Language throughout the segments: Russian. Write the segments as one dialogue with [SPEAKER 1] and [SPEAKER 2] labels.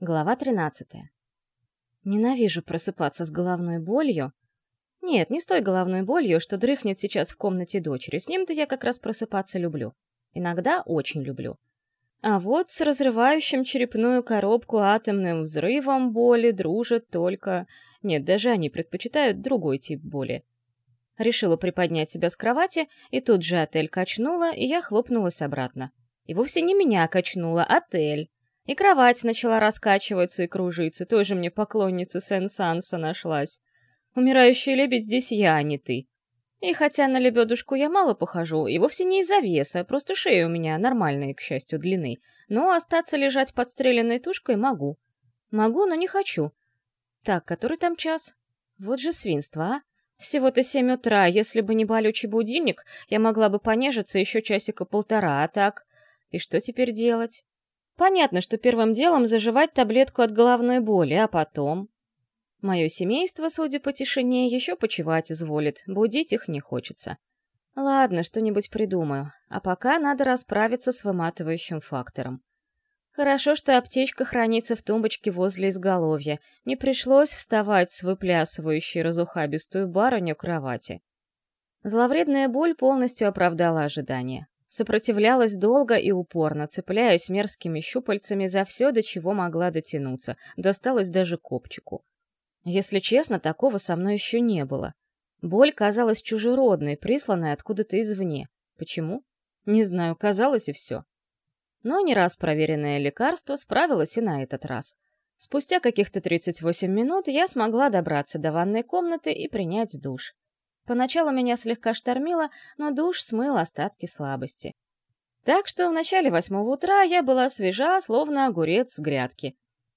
[SPEAKER 1] Глава 13. Ненавижу просыпаться с головной болью. Нет, не с той головной болью, что дрыхнет сейчас в комнате дочери. С ним-то я как раз просыпаться люблю. Иногда очень люблю. А вот с разрывающим черепную коробку атомным взрывом боли дружат только... Нет, даже они предпочитают другой тип боли. Решила приподнять себя с кровати, и тут же отель качнула, и я хлопнулась обратно. И вовсе не меня качнула, отель. И кровать начала раскачиваться и кружиться, тоже мне поклонница Сен-Санса нашлась. Умирающий лебедь здесь я, а не ты. И хотя на лебедушку я мало похожу, и вовсе не из-за веса, просто шея у меня нормальная, к счастью, длины, но остаться лежать подстреленной тушкой могу. Могу, но не хочу. Так, который там час? Вот же свинство, а? Всего-то семь утра, если бы не болючий будильник, я могла бы понежиться еще часика-полтора, а так... И что теперь делать? Понятно, что первым делом заживать таблетку от головной боли, а потом... Мое семейство, судя по тишине, еще почевать изволит, будить их не хочется. Ладно, что-нибудь придумаю, а пока надо расправиться с выматывающим фактором. Хорошо, что аптечка хранится в тумбочке возле изголовья, не пришлось вставать с выплясывающей разухабистую барыню кровати. Зловредная боль полностью оправдала ожидания. Сопротивлялась долго и упорно, цепляясь мерзкими щупальцами за все, до чего могла дотянуться, досталась даже копчику. Если честно, такого со мной еще не было. Боль казалась чужеродной, присланной откуда-то извне. Почему? Не знаю, казалось и все. Но не раз проверенное лекарство справилось и на этот раз. Спустя каких-то 38 минут я смогла добраться до ванной комнаты и принять душ. Поначалу меня слегка штормило, но душ смыл остатки слабости. Так что в начале восьмого утра я была свежа, словно огурец с грядки.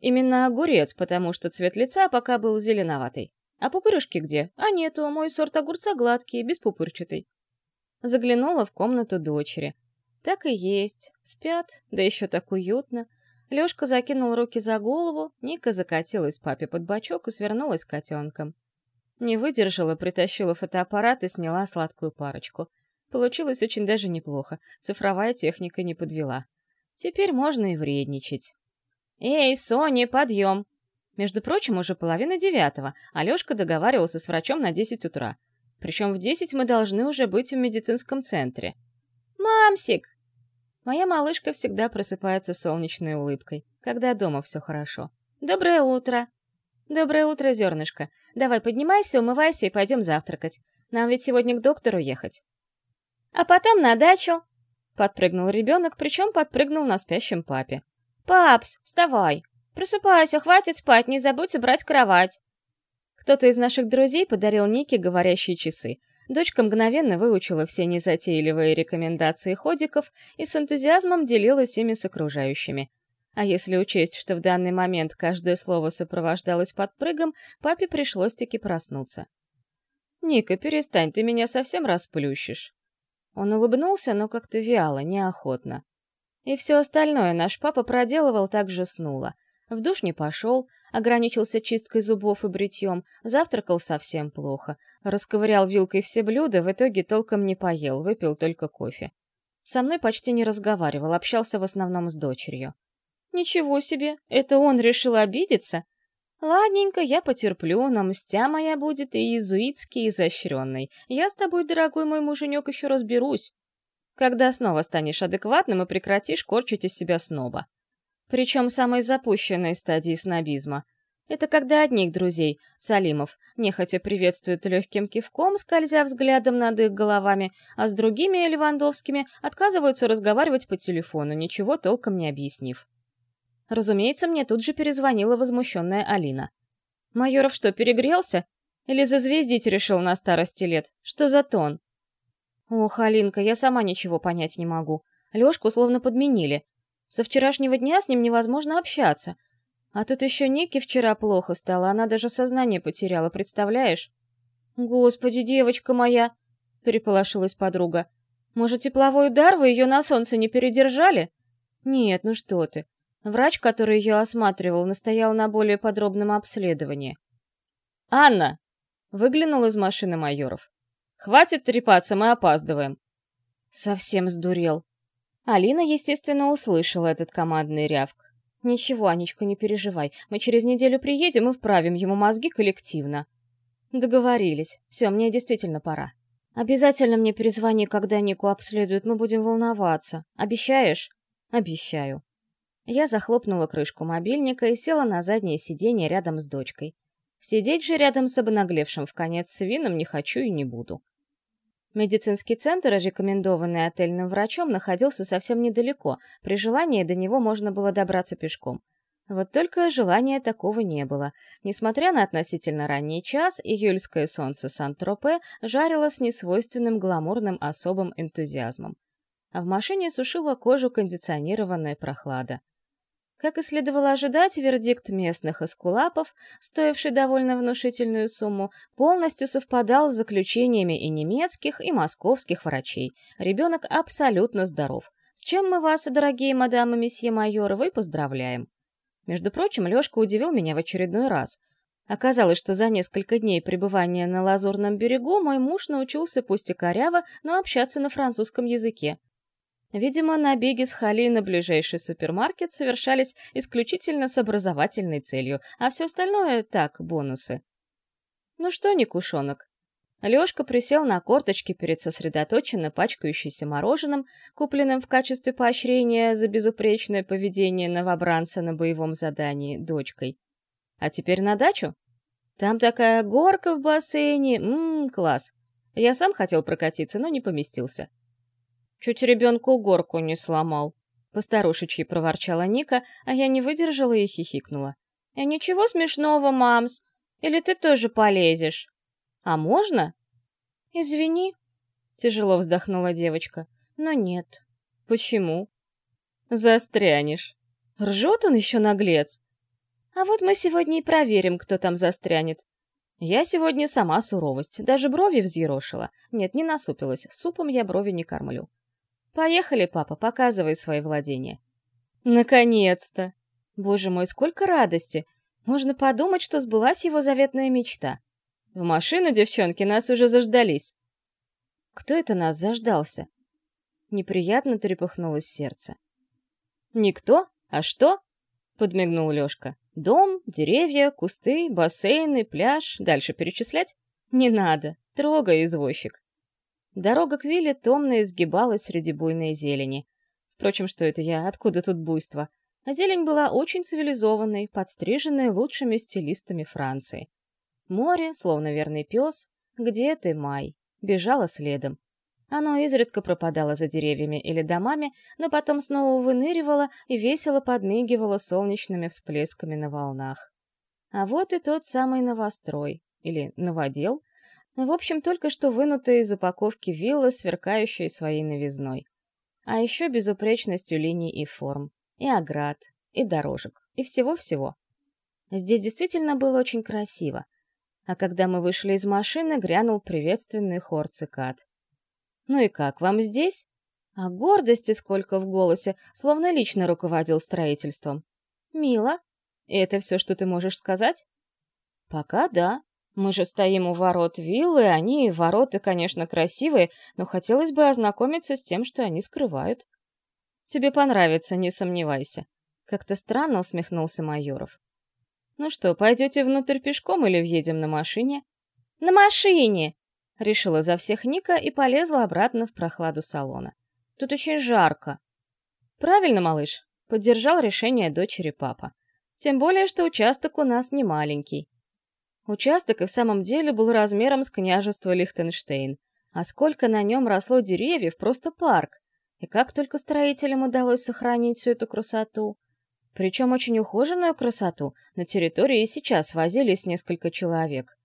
[SPEAKER 1] Именно огурец, потому что цвет лица пока был зеленоватый. А пупырышки где? А нету, мой сорт огурца гладкий, беспупырчатый. Заглянула в комнату дочери. Так и есть. Спят, да еще так уютно. Лёшка закинул руки за голову, Ника закатилась папе под бочок и свернулась котенком. Не выдержала, притащила фотоаппарат и сняла сладкую парочку. Получилось очень даже неплохо, цифровая техника не подвела. Теперь можно и вредничать. «Эй, Соня, подъем!» Между прочим, уже половина девятого, Алешка договаривался с врачом на десять утра. Причем в десять мы должны уже быть в медицинском центре. «Мамсик!» Моя малышка всегда просыпается солнечной улыбкой, когда дома все хорошо. «Доброе утро!» «Доброе утро, зернышко. Давай поднимайся, умывайся и пойдем завтракать. Нам ведь сегодня к доктору ехать». «А потом на дачу!» Подпрыгнул ребенок, причем подпрыгнул на спящем папе. «Папс, вставай! Просыпайся, хватит спать, не забудь убрать кровать!» Кто-то из наших друзей подарил Нике говорящие часы. Дочка мгновенно выучила все незатейливые рекомендации ходиков и с энтузиазмом делилась ими с окружающими. А если учесть, что в данный момент каждое слово сопровождалось подпрыгом, папе пришлось-таки проснуться. «Ника, перестань, ты меня совсем расплющишь». Он улыбнулся, но как-то вяло, неохотно. И все остальное наш папа проделывал так же снуло. В душ не пошел, ограничился чисткой зубов и бритьем, завтракал совсем плохо, расковырял вилкой все блюда, в итоге толком не поел, выпил только кофе. Со мной почти не разговаривал, общался в основном с дочерью. Ничего себе, это он решил обидеться? Ладненько, я потерплю, но мстя моя будет и иезуитски изощренной. Я с тобой, дорогой мой муженек, еще разберусь. Когда снова станешь адекватным и прекратишь корчить из себя сноба. Причем самой запущенной стадии снобизма. Это когда одних друзей, Салимов, нехотя приветствуют легким кивком, скользя взглядом над их головами, а с другими Левандовскими отказываются разговаривать по телефону, ничего толком не объяснив. Разумеется, мне тут же перезвонила возмущенная Алина. «Майоров что, перегрелся? Или зазвездить решил на старости лет? Что за тон?» «Ох, Алинка, я сама ничего понять не могу. Лёшку словно подменили. Со вчерашнего дня с ним невозможно общаться. А тут еще Нике вчера плохо стало, она даже сознание потеряла, представляешь?» «Господи, девочка моя!» — переполошилась подруга. «Может, тепловой удар вы ее на солнце не передержали?» «Нет, ну что ты. Врач, который ее осматривал, настоял на более подробном обследовании. «Анна!» — выглянул из машины майоров. «Хватит трепаться, мы опаздываем». Совсем сдурел. Алина, естественно, услышала этот командный рявк. Ничего, Анечка, не переживай. Мы через неделю приедем и вправим ему мозги коллективно. Договорились. Все, мне действительно пора. Обязательно мне перезвони, когда Нику обследуют, мы будем волноваться. Обещаешь? Обещаю. Я захлопнула крышку мобильника и села на заднее сиденье рядом с дочкой. Сидеть же рядом с обнаглевшим в конец свином не хочу и не буду. Медицинский центр, рекомендованный отельным врачом, находился совсем недалеко, при желании до него можно было добраться пешком. Вот только желания такого не было. Несмотря на относительно ранний час, июльское солнце Сан-Тропе жарило с несвойственным гламурным особым энтузиазмом. А в машине сушила кожу кондиционированная прохлада. Как и следовало ожидать, вердикт местных эскулапов, стоивший довольно внушительную сумму, полностью совпадал с заключениями и немецких, и московских врачей. Ребенок абсолютно здоров. С чем мы вас, дорогие мадамы месье майоровы, поздравляем. Между прочим, Лёшка удивил меня в очередной раз. Оказалось, что за несколько дней пребывания на Лазурном берегу мой муж научился пусть и коряво, но общаться на французском языке. Видимо, набеги с Хали на ближайший супермаркет совершались исключительно с образовательной целью, а все остальное — так, бонусы. Ну что, Никушонок, Лёшка присел на корточки перед сосредоточенно пачкающимся мороженым, купленным в качестве поощрения за безупречное поведение новобранца на боевом задании дочкой. А теперь на дачу? Там такая горка в бассейне, ммм, класс. Я сам хотел прокатиться, но не поместился. Чуть ребенку горку не сломал. Постарушечьи проворчала Ника, а я не выдержала и хихикнула. «И «Э, ничего смешного, мамс. Или ты тоже полезешь?» «А можно?» «Извини», — тяжело вздохнула девочка, — «но нет». «Почему?» «Застрянешь». Ржет он еще наглец. А вот мы сегодня и проверим, кто там застрянет. Я сегодня сама суровость, даже брови взъерошила. Нет, не насупилась, супом я брови не кормлю. Поехали, папа, показывай свои владения. Наконец-то! Боже мой, сколько радости! Можно подумать, что сбылась его заветная мечта. В машину, девчонки, нас уже заждались. Кто это нас заждался? Неприятно трепыхнулось сердце. Никто? А что? Подмигнул Лёшка. Дом, деревья, кусты, бассейны, пляж. Дальше перечислять? Не надо. Трогай, извозчик. Дорога к вилле томно изгибалась среди буйной зелени. Впрочем, что это я? Откуда тут буйство? А зелень была очень цивилизованной, подстриженной лучшими стилистами Франции. Море, словно верный пес, где ты, май, бежало следом. Оно изредка пропадало за деревьями или домами, но потом снова выныривало и весело подмигивало солнечными всплесками на волнах. А вот и тот самый новострой, или новодел, в общем, только что вынутая из упаковки вилла, сверкающая своей новизной. А еще безупречностью линий и форм, и оград, и дорожек, и всего-всего. Здесь действительно было очень красиво, а когда мы вышли из машины, грянул приветственный хор цикад. «Ну и как, вам здесь?» А гордости сколько в голосе, словно лично руководил строительством. «Мило. И это все, что ты можешь сказать?» «Пока да. Мы же стоим у ворот виллы, они, ворота, конечно, красивые, но хотелось бы ознакомиться с тем, что они скрывают». «Тебе понравится, не сомневайся», — как-то странно усмехнулся Майоров. «Ну что, пойдете внутрь пешком или въедем на машине?» «На машине!» — решила за всех Ника и полезла обратно в прохладу салона. «Тут очень жарко». «Правильно, малыш», — поддержал решение дочери папа. «Тем более, что участок у нас не маленький». Участок и в самом деле был размером с княжество Лихтенштейн. А сколько на нем росло деревьев, просто парк. И как только строителям удалось сохранить всю эту красоту. Причем очень ухоженную красоту на территории и сейчас возились несколько человек.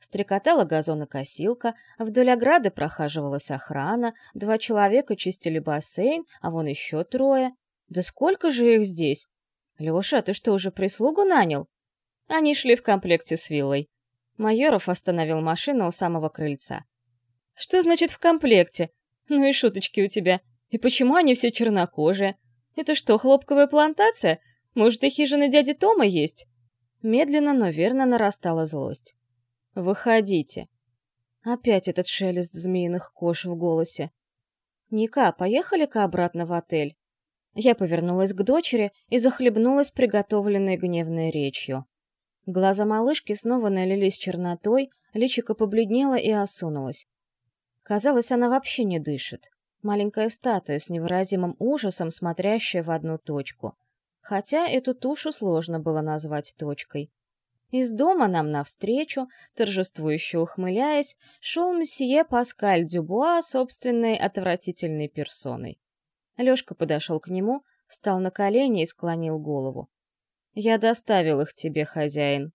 [SPEAKER 1] Стрекотала газонокосилка, вдоль ограды прохаживалась охрана, два человека чистили бассейн, а вон еще трое. Да сколько же их здесь? Леша, ты что, уже прислугу нанял? Они шли в комплекте с виллой. Майоров остановил машину у самого крыльца. Что значит в комплекте? Ну и шуточки у тебя. И почему они все чернокожие? Это что, хлопковая плантация? Может, и хижина дяди Тома есть?» Медленно, но верно нарастала злость. «Выходите». Опять этот шелест змеиных кож в голосе. «Ника, поехали-ка обратно в отель». Я повернулась к дочери и захлебнулась приготовленной гневной речью. Глаза малышки снова налились чернотой, личико побледнело и осунулось. Казалось, она вообще не дышит. Маленькая статуя с невыразимым ужасом, смотрящая в одну точку. Хотя эту тушу сложно было назвать точкой. Из дома нам навстречу, торжествующе ухмыляясь, шел месье Паскаль Дюбуа собственной отвратительной персоной. Лёшка подошел к нему, встал на колени и склонил голову. «Я доставил их тебе, хозяин»,